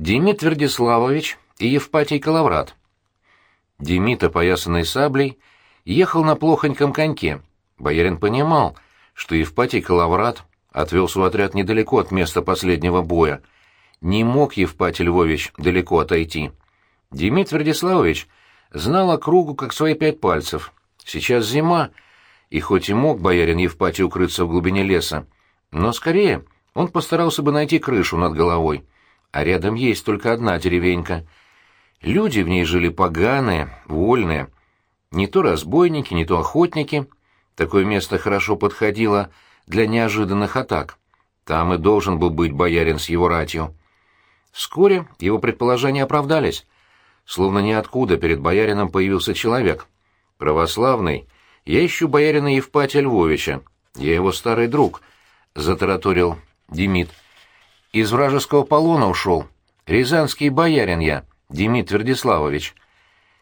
Демид Твердиславович и Евпатий Калаврат. Демид, опоясанный саблей, ехал на плохоньком коньке. Боярин понимал, что Евпатий Калаврат отвел свой отряд недалеко от места последнего боя. Не мог Евпатий Львович далеко отойти. Демид Твердиславович знал округу как свои пять пальцев. Сейчас зима, и хоть и мог боярин Евпатий укрыться в глубине леса, но скорее он постарался бы найти крышу над головой. А рядом есть только одна деревенька. Люди в ней жили поганые, вольные. Не то разбойники, не то охотники. Такое место хорошо подходило для неожиданных атак. Там и должен был быть боярин с его ратью. Вскоре его предположения оправдались. Словно ниоткуда перед боярином появился человек. Православный. Я ищу боярина Евпатия Львовича. Я его старый друг, — затараторил Демид. Из вражеского полона ушел. Рязанский боярин я, Демид Твердиславович.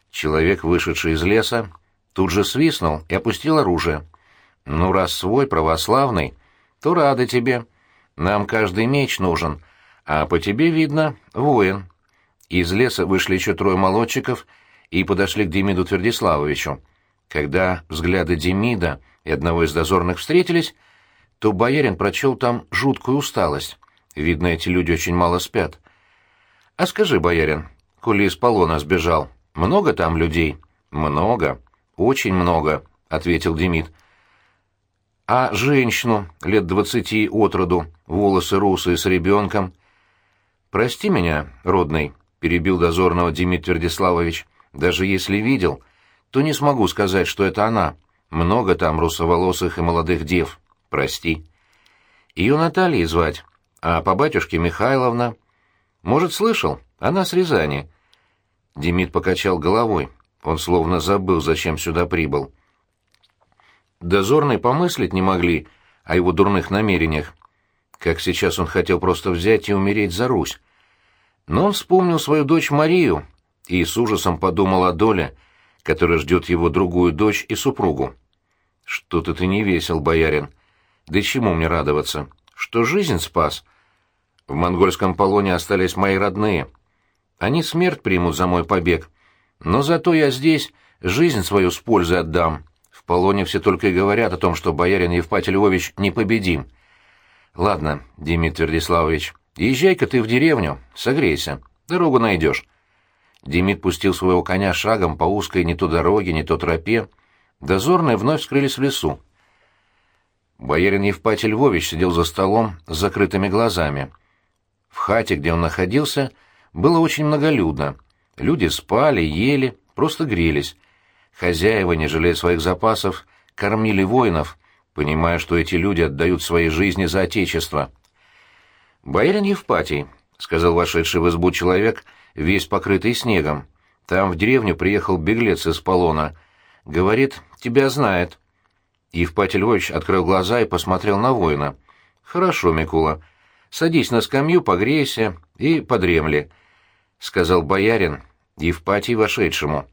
Человек, вышедший из леса, тут же свистнул и опустил оружие. Ну, раз свой, православный, то рады тебе. Нам каждый меч нужен, а по тебе видно воин. Из леса вышли еще трое молодчиков и подошли к Демиду Твердиславовичу. Когда взгляды Демида и одного из дозорных встретились, то боярин прочел там жуткую усталость. Видно, эти люди очень мало спят. А скажи, боярин, коли из полона сбежал, много там людей? Много, очень много, ответил Демид. А женщину лет двадцати от роду, волосы русые с ребенком? Прости меня, родный, перебил дозорного Демид Твердиславович. Даже если видел, то не смогу сказать, что это она. Много там русоволосых и молодых дев. Прости. Ее Натальей звать а по батюшке Михайловна... Может, слышал? Она с Рязани. Демид покачал головой. Он словно забыл, зачем сюда прибыл. Дозорные помыслить не могли о его дурных намерениях. Как сейчас он хотел просто взять и умереть за Русь. Но он вспомнил свою дочь Марию и с ужасом подумал о доле, которая ждет его другую дочь и супругу. «Что-то ты не весел, боярин. Да чему мне радоваться? Что жизнь спас?» В монгольском полоне остались мои родные. Они смерть примут за мой побег. Но зато я здесь жизнь свою с пользой отдам. В полоне все только и говорят о том, что боярин Евпатий Львович непобедим. Ладно, Демид Твердиславович, езжай-ка ты в деревню, согрейся, дорогу найдешь. Демид пустил своего коня шагом по узкой не то дороге, не то тропе. Дозорные вновь скрылись в лесу. Боярин Евпатий Львович сидел за столом с закрытыми глазами. В хате, где он находился, было очень многолюдно. Люди спали, ели, просто грелись. Хозяева, не жалея своих запасов, кормили воинов, понимая, что эти люди отдают свои жизни за отечество. «Боярин Евпатий», — сказал вошедший в избу человек, весь покрытый снегом. «Там в деревню приехал беглец из полона. Говорит, тебя знает». Евпатий Львович открыл глаза и посмотрел на воина. «Хорошо, Микула. Садись на скамью, погрейся и подремли», — сказал боярин Евпатий вошедшему.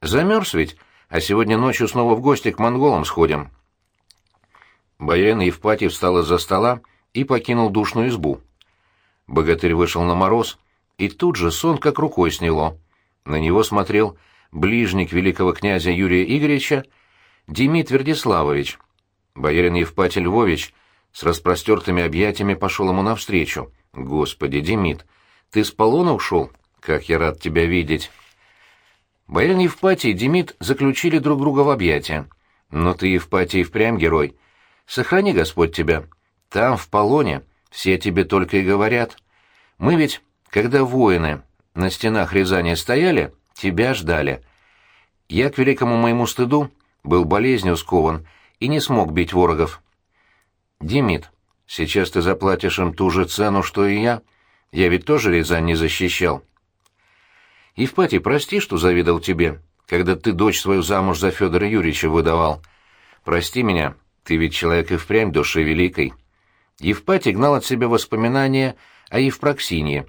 «Замерз ведь, а сегодня ночью снова в гости к монголам сходим». Боярин Евпатий встал из-за стола и покинул душную избу. Богатырь вышел на мороз, и тут же сон как рукой сняло. На него смотрел ближник великого князя Юрия Игоревича Демид Твердиславович. Боярин Евпатий Львович — с распростертыми объятиями пошел ему навстречу. «Господи, Демид, ты с полона ушел? Как я рад тебя видеть!» Боярин Евпатий и Демид заключили друг друга в объятия. «Но ты, Евпатий, впрямь герой. Сохрани Господь тебя. Там, в полоне, все тебе только и говорят. Мы ведь, когда воины на стенах Рязани стояли, тебя ждали. Я, к великому моему стыду, был болезнью скован и не смог бить ворогов. Демид, сейчас ты заплатишь им ту же цену, что и я. Я ведь тоже Рязань не защищал. Евпатий, прости, что завидовал тебе, когда ты дочь свою замуж за Федора Юрьевича выдавал. Прости меня, ты ведь человек и впрямь души великой. Евпатий гнал от себя воспоминания о Евпроксинии.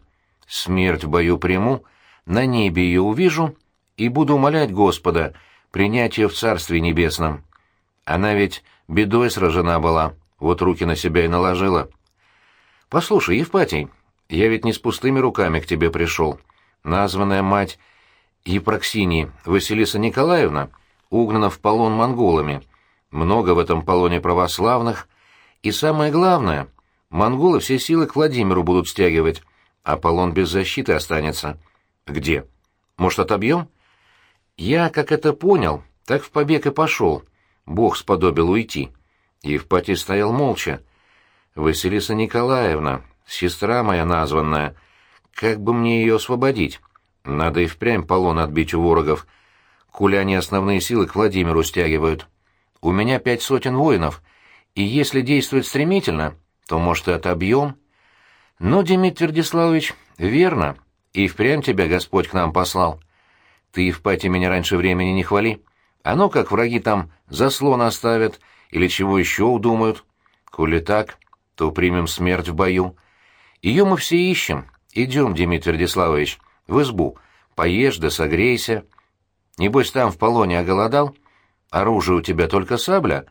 Смерть в бою приму, на небе ее увижу и буду умолять Господа принять ее в Царстве Небесном. Она ведь бедой сражена была, вот руки на себя и наложила. Послушай, Евпатий, Я ведь не с пустыми руками к тебе пришел. Названная мать Епроксинии Василиса Николаевна угнана в полон монголами. Много в этом полоне православных. И самое главное, монголы все силы к Владимиру будут стягивать, а полон без защиты останется. Где? Может, отобьем? Я, как это понял, так в побег и пошел. Бог сподобил уйти. Евпатий стоял молча. Василиса Николаевна, сестра моя названная, как бы мне ее освободить? Надо и впрямь полон отбить у ворогов. Куля они основные силы к Владимиру стягивают. У меня пять сотен воинов, и если действовать стремительно, то, может, и отобьем. Но, Демид Твердиславович, верно, и впрямь тебя Господь к нам послал. Ты, Евпатий, меня раньше времени не хвали. А ну, как враги там заслон оставят или чего еще удумают. Коли так, то примем смерть в бою. Ее мы все ищем. Идем, Демид Твердиславович, в избу. Поешь да согрейся. Небось, там в полоне оголодал? Оружие у тебя только сабля.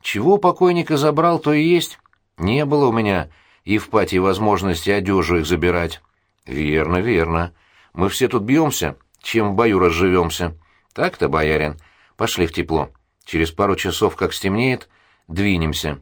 Чего покойника забрал, то и есть. Не было у меня и в пати возможности одежу их забирать. Верно, верно. Мы все тут бьемся, чем в бою разживемся. Так-то, боярин. Пошли в тепло. Через пару часов, как стемнеет, двинемся.